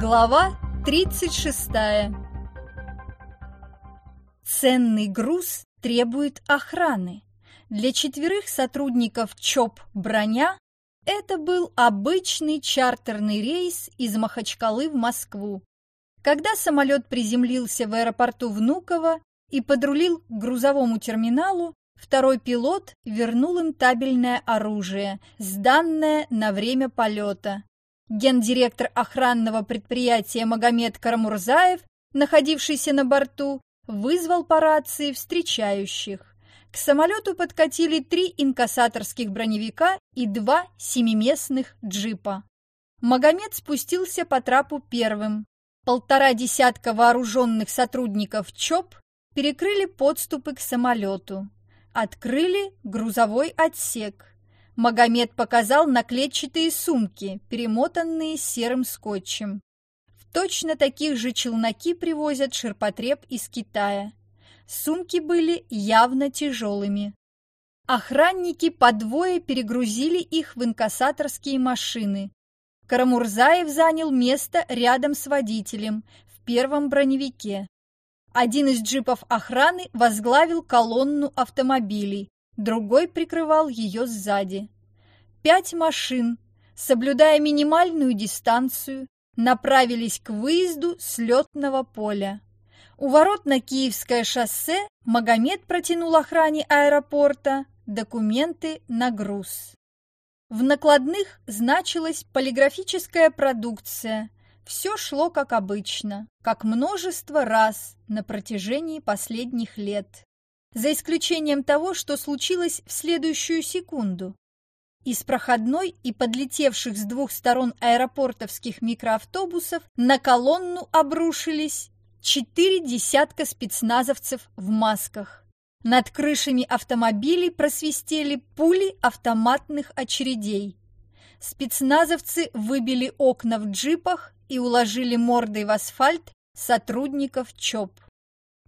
Глава 36 Ценный груз требует охраны. Для четверых сотрудников ЧОП «Броня» это был обычный чартерный рейс из Махачкалы в Москву. Когда самолет приземлился в аэропорту Внуково и подрулил к грузовому терминалу, второй пилот вернул им табельное оружие, сданное на время полета. Гендиректор охранного предприятия Магомед Карамурзаев, находившийся на борту, вызвал по рации встречающих. К самолету подкатили три инкассаторских броневика и два семиместных джипа. Магомед спустился по трапу первым. Полтора десятка вооруженных сотрудников ЧОП перекрыли подступы к самолету. Открыли грузовой отсек. Магомед показал на клетчатые сумки, перемотанные серым скотчем. В точно таких же челноки привозят ширпотреб из Китая. Сумки были явно тяжелыми. Охранники по двое перегрузили их в инкассаторские машины. Карамурзаев занял место рядом с водителем в первом броневике. Один из джипов охраны возглавил колонну автомобилей, другой прикрывал ее сзади. Пять машин, соблюдая минимальную дистанцию, направились к выезду с летного поля. У ворот на Киевское шоссе Магомед протянул охране аэропорта документы на груз. В накладных значилась полиграфическая продукция. Все шло как обычно, как множество раз на протяжении последних лет. За исключением того, что случилось в следующую секунду. Из проходной и подлетевших с двух сторон аэропортовских микроавтобусов на колонну обрушились четыре десятка спецназовцев в масках. Над крышами автомобилей просвистели пули автоматных очередей. Спецназовцы выбили окна в джипах и уложили мордой в асфальт сотрудников ЧОП.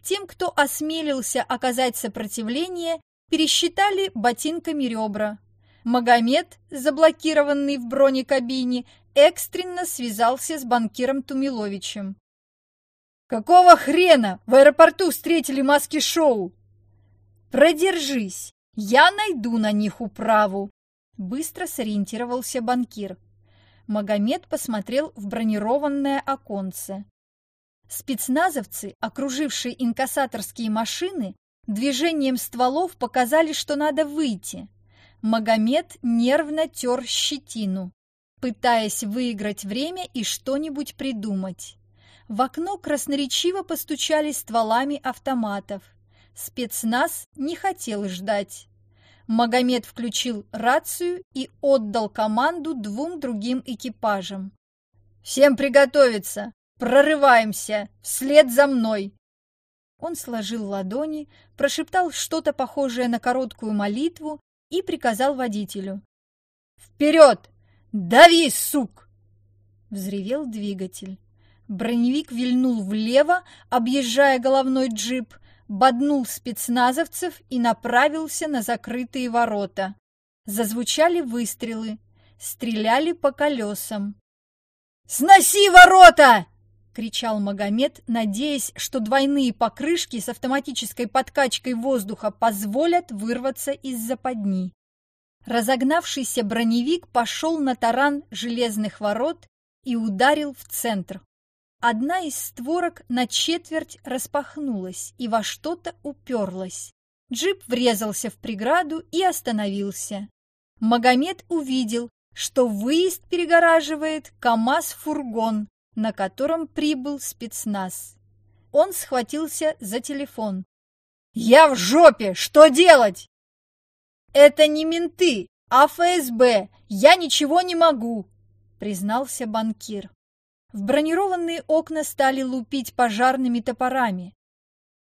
Тем, кто осмелился оказать сопротивление, пересчитали ботинками ребра. Магомед, заблокированный в бронекабине, экстренно связался с банкиром Тумиловичем. Какого хрена в аэропорту встретили маски-шоу? Продержись, я найду на них управу. Быстро сориентировался банкир. Магомед посмотрел в бронированное оконце. Спецназовцы, окружившие инкассаторские машины, движением стволов показали, что надо выйти. Магомед нервно тер щетину, пытаясь выиграть время и что-нибудь придумать. В окно красноречиво постучали стволами автоматов. Спецназ не хотел ждать. Магомед включил рацию и отдал команду двум другим экипажам. «Всем приготовиться! Прорываемся! Вслед за мной!» Он сложил ладони, прошептал что-то похожее на короткую молитву и приказал водителю. «Вперед! Дави, сук!» Взревел двигатель. Броневик вильнул влево, объезжая головной джип, боднул спецназовцев и направился на закрытые ворота. Зазвучали выстрелы, стреляли по колесам. «Сноси ворота!» — кричал Магомед, надеясь, что двойные покрышки с автоматической подкачкой воздуха позволят вырваться из западни. Разогнавшийся броневик пошел на таран железных ворот и ударил в центр. Одна из створок на четверть распахнулась и во что-то уперлась. Джип врезался в преграду и остановился. Магомед увидел, что выезд перегораживает КАМАЗ-фургон, на котором прибыл спецназ. Он схватился за телефон. «Я в жопе! Что делать?» «Это не менты, а ФСБ! Я ничего не могу!» признался банкир. В бронированные окна стали лупить пожарными топорами.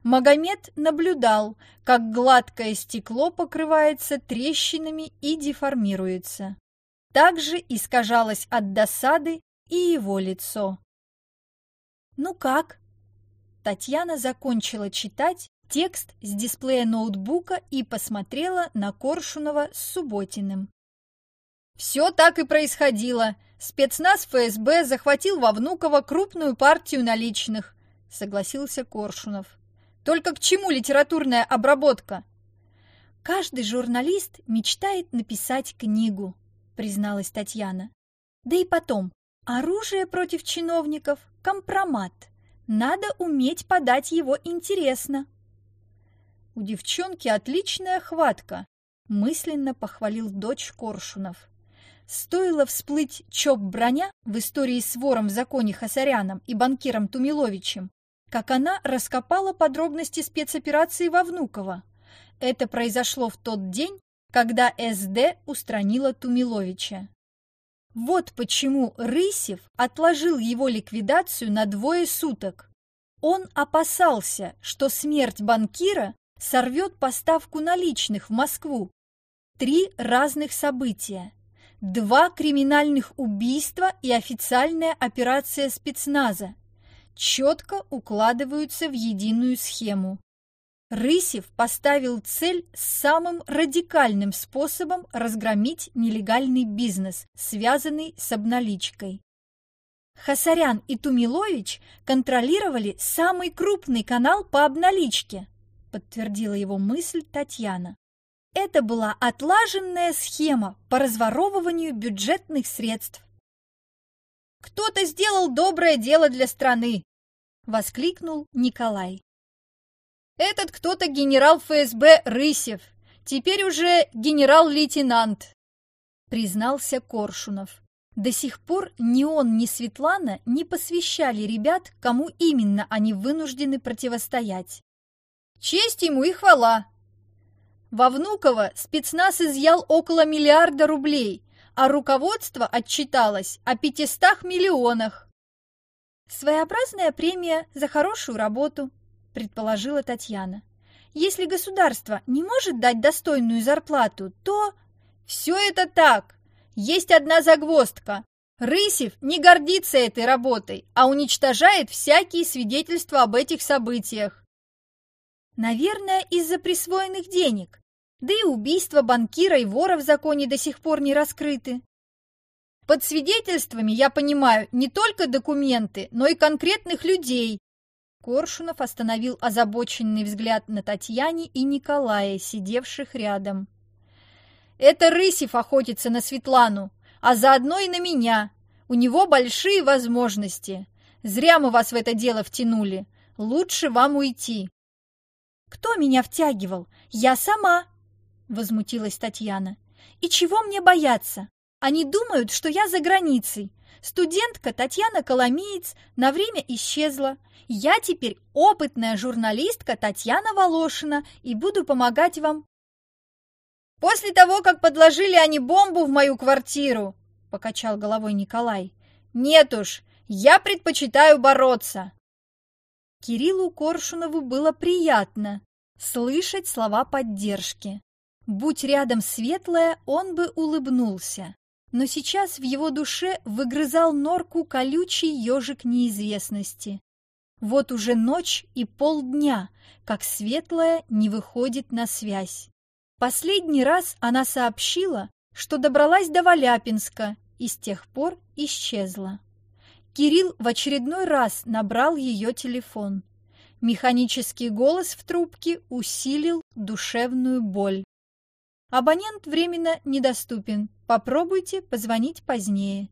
Магомед наблюдал, как гладкое стекло покрывается трещинами и деформируется. Также искажалось от досады и его лицо. «Ну как?» Татьяна закончила читать текст с дисплея ноутбука и посмотрела на Коршунова с Субботиным. «Все так и происходило. Спецназ ФСБ захватил во Внуково крупную партию наличных, согласился Коршунов. Только к чему литературная обработка? Каждый журналист мечтает написать книгу, призналась Татьяна. Да и потом, оружие против чиновников – компромат. Надо уметь подать его интересно. У девчонки отличная хватка, мысленно похвалил дочь Коршунов. Стоило всплыть ЧОП-броня в истории с вором в законе Хасаряном и банкиром Тумиловичем, как она раскопала подробности спецоперации во Внуково. Это произошло в тот день, когда СД устранила Тумиловича. Вот почему Рысев отложил его ликвидацию на двое суток. Он опасался, что смерть банкира сорвет поставку наличных в Москву. Три разных события. Два криминальных убийства и официальная операция спецназа четко укладываются в единую схему. Рысев поставил цель самым радикальным способом разгромить нелегальный бизнес, связанный с обналичкой. Хасарян и Тумилович контролировали самый крупный канал по обналичке, подтвердила его мысль Татьяна. Это была отлаженная схема по разворовыванию бюджетных средств. «Кто-то сделал доброе дело для страны!» — воскликнул Николай. Этот кто-то генерал ФСБ Рысев, теперь уже генерал-лейтенант, признался Коршунов. До сих пор ни он, ни Светлана не посвящали ребят, кому именно они вынуждены противостоять. Честь ему и хвала! Во Внуково спецназ изъял около миллиарда рублей, а руководство отчиталось о пятистах миллионах. Своеобразная премия за хорошую работу, предположила Татьяна. Если государство не может дать достойную зарплату, то... Все это так. Есть одна загвоздка. Рысев не гордится этой работой, а уничтожает всякие свидетельства об этих событиях. Наверное, из-за присвоенных денег. Да и убийства банкира и вора в законе до сих пор не раскрыты. Под свидетельствами я понимаю не только документы, но и конкретных людей, Коршунов остановил озабоченный взгляд на Татьяне и Николая, сидевших рядом. «Это Рысев охотится на Светлану, а заодно и на меня. У него большие возможности. Зря мы вас в это дело втянули. Лучше вам уйти». «Кто меня втягивал? Я сама!» — возмутилась Татьяна. «И чего мне бояться? Они думают, что я за границей. Студентка Татьяна Коломеец на время исчезла. Я теперь опытная журналистка Татьяна Волошина и буду помогать вам. После того, как подложили они бомбу в мою квартиру, покачал головой Николай. Нет уж, я предпочитаю бороться. Кириллу Коршунову было приятно слышать слова поддержки. Будь рядом светлая, он бы улыбнулся но сейчас в его душе выгрызал норку колючий ежик неизвестности. Вот уже ночь и полдня, как светлая не выходит на связь. Последний раз она сообщила, что добралась до Валяпинска и с тех пор исчезла. Кирилл в очередной раз набрал ее телефон. Механический голос в трубке усилил душевную боль. Абонент временно недоступен. Попробуйте позвонить позднее.